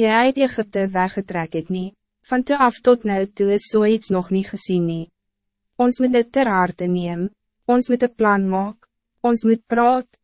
jy uit Egypte weggetrek het nie, van toe af tot nou toe is zoiets nog niet gezien nie. Ons moet dit ter harte neem, ons moet een plan maak, ons moet praat,